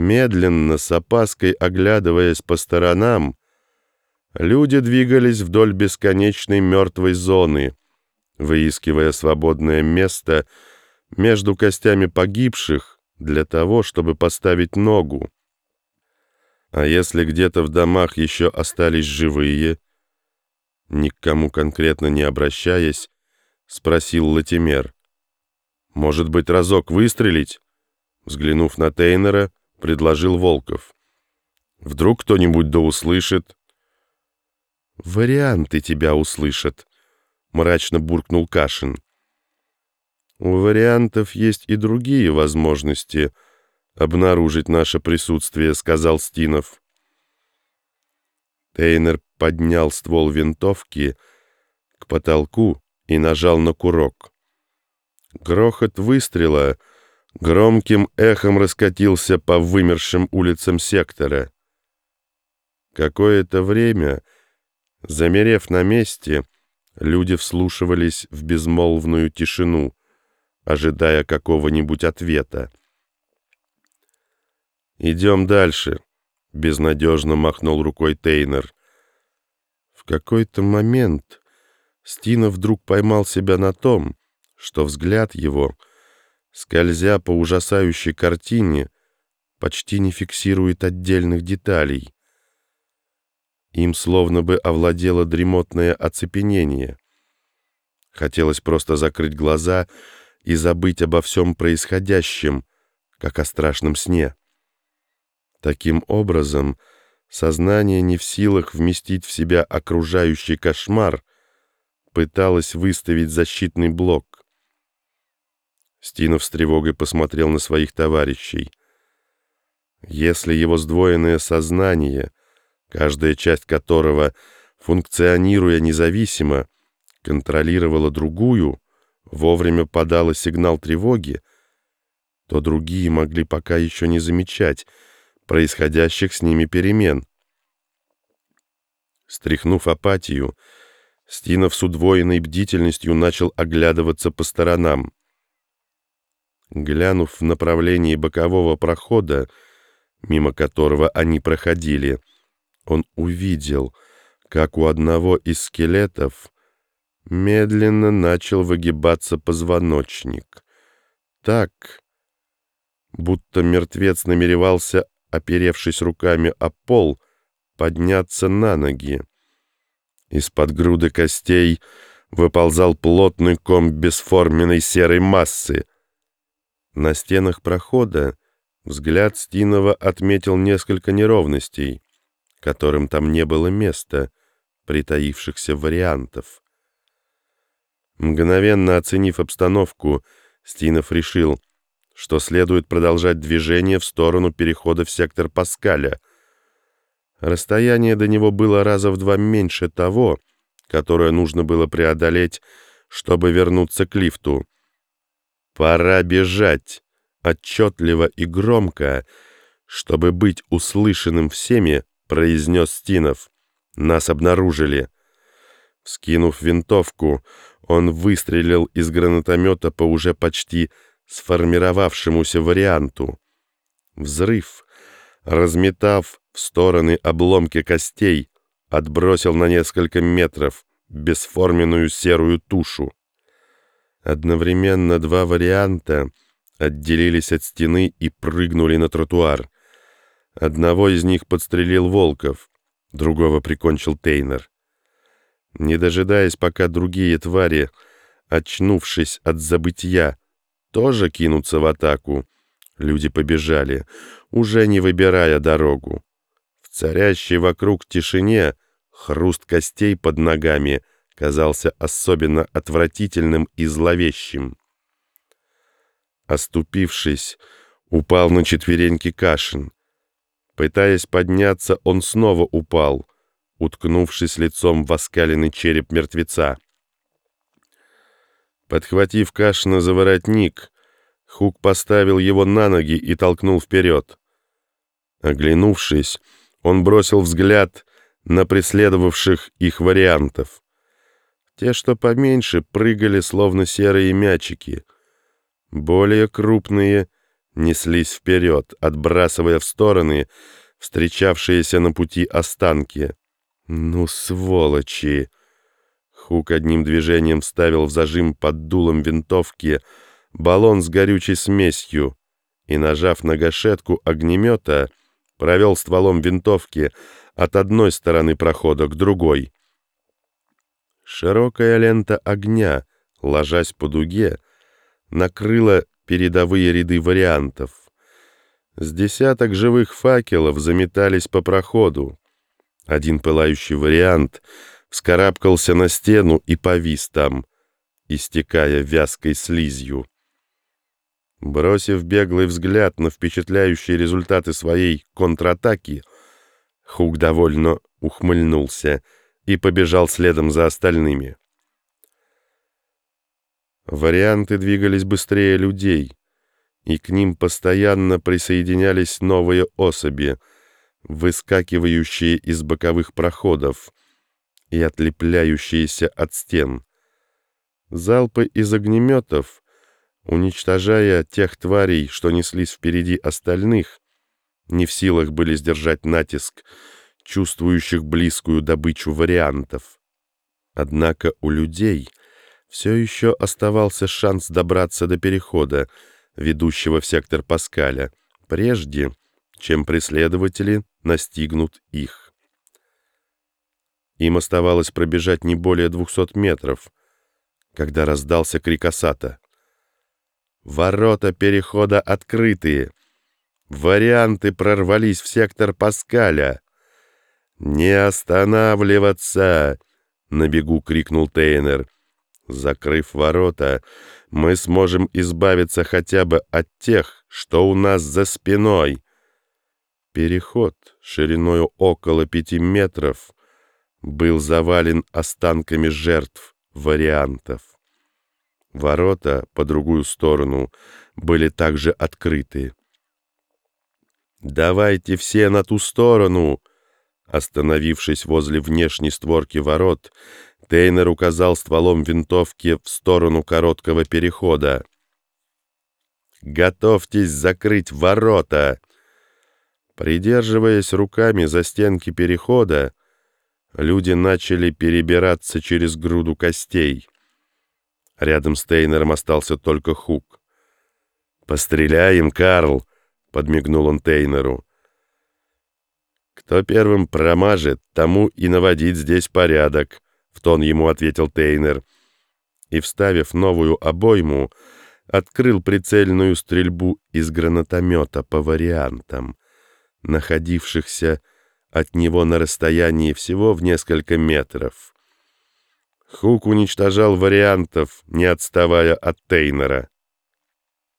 Медленно, с опаской оглядываясь по сторонам, люди двигались вдоль бесконечной мертвой зоны, выискивая свободное место между костями погибших для того, чтобы поставить ногу. А если где-то в домах еще остались живые, ни к кому конкретно не обращаясь, спросил Латимер. «Может быть, разок выстрелить?» Взглянув на Тейнера, предложил Волков. «Вдруг кто-нибудь да услышит?» «Варианты тебя услышат», — мрачно буркнул Кашин. «У вариантов есть и другие возможности обнаружить наше присутствие», — сказал Стинов. Тейнер поднял ствол винтовки к потолку и нажал на курок. Грохот выстрела — громким эхом раскатился по вымершим улицам сектора. Какое-то время, замерев на месте, люди вслушивались в безмолвную тишину, ожидая какого-нибудь ответа. «Идем дальше», — безнадежно махнул рукой Тейнер. В какой-то момент Стина вдруг поймал себя на том, что взгляд его — скользя по ужасающей картине, почти не фиксирует отдельных деталей. Им словно бы овладело дремотное оцепенение. Хотелось просто закрыть глаза и забыть обо всем происходящем, как о страшном сне. Таким образом, сознание не в силах вместить в себя окружающий кошмар, пыталось выставить защитный блок. Стинов с тревогой посмотрел на своих товарищей. Если его сдвоенное сознание, каждая часть которого, функционируя независимо, контролировала другую, вовремя подала сигнал тревоги, то другие могли пока еще не замечать происходящих с ними перемен. Стряхнув апатию, Стинов с удвоенной бдительностью начал оглядываться по сторонам. Глянув в направлении бокового прохода, мимо которого они проходили, он увидел, как у одного из скелетов медленно начал выгибаться позвоночник. Так, будто мертвец намеревался, оперевшись руками о пол, подняться на ноги. Из-под груды костей выползал плотный ком бесформенной серой массы, на стенах прохода взгляд Стинова отметил несколько неровностей, которым там не было места, притаившихся вариантов. Мгновенно оценив обстановку, Стинов решил, что следует продолжать движение в сторону перехода в сектор Паскаля. Расстояние до него было раза в два меньше того, которое нужно было преодолеть, чтобы вернуться к лифту. «Пора бежать!» Отчетливо и громко, чтобы быть услышанным всеми, произнес Стинов. «Нас обнаружили!» Скинув винтовку, он выстрелил из гранатомета по уже почти сформировавшемуся варианту. Взрыв, разметав в стороны обломки костей, отбросил на несколько метров бесформенную серую тушу. Одновременно два варианта отделились от стены и прыгнули на тротуар. Одного из них подстрелил Волков, другого прикончил Тейнер. Не дожидаясь, пока другие твари, очнувшись от забытья, тоже кинутся в атаку, люди побежали, уже не выбирая дорогу. В царящей вокруг тишине хруст костей под ногами — казался особенно отвратительным и зловещим. Оступившись, упал на четвереньки Кашин. Пытаясь подняться, он снова упал, уткнувшись лицом в оскаленный череп мертвеца. Подхватив Кашина за воротник, Хук поставил его на ноги и толкнул вперед. Оглянувшись, он бросил взгляд на преследовавших их вариантов. Те, что поменьше, прыгали, словно серые мячики. Более крупные неслись вперед, отбрасывая в стороны встречавшиеся на пути останки. «Ну, сволочи!» Хук одним движением вставил в зажим под дулом винтовки баллон с горючей смесью и, нажав на гашетку огнемета, провел стволом винтовки от одной стороны прохода к другой. Широкая лента огня, ложась по дуге, накрыла передовые ряды вариантов. С десяток живых факелов заметались по проходу. Один пылающий вариант вскарабкался на стену и повис там, истекая вязкой слизью. Бросив беглый взгляд на впечатляющие результаты своей контратаки, Хук довольно ухмыльнулся и побежал следом за остальными. Варианты двигались быстрее людей, и к ним постоянно присоединялись новые особи, выскакивающие из боковых проходов и отлепляющиеся от стен. Залпы из огнеметов, уничтожая тех тварей, что неслись впереди остальных, не в силах были сдержать натиск чувствующих близкую добычу вариантов. Однако у людей все еще оставался шанс добраться до перехода, ведущего в сектор Паскаля, прежде чем преследователи настигнут их. Им оставалось пробежать не более двухсот метров, когда раздался крик Асата. «Ворота перехода открытые! Варианты прорвались в сектор Паскаля!» «Не останавливаться!» — на бегу крикнул Тейнер. «Закрыв ворота, мы сможем избавиться хотя бы от тех, что у нас за спиной». Переход шириною около пяти метров был завален останками жертв вариантов. Ворота по другую сторону были также открыты. «Давайте все на ту сторону!» Остановившись возле внешней створки ворот, Тейнер указал стволом винтовки в сторону короткого перехода. «Готовьтесь закрыть ворота!» Придерживаясь руками за стенки перехода, люди начали перебираться через груду костей. Рядом с Тейнером остался только Хук. «Постреляем, Карл!» — подмигнул он Тейнеру. «Кто первым промажет, тому и наводить здесь порядок», — в тон ему ответил Тейнер. И, вставив новую обойму, открыл прицельную стрельбу из гранатомета по вариантам, находившихся от него на расстоянии всего в несколько метров. Хук уничтожал вариантов, не отставая от Тейнера.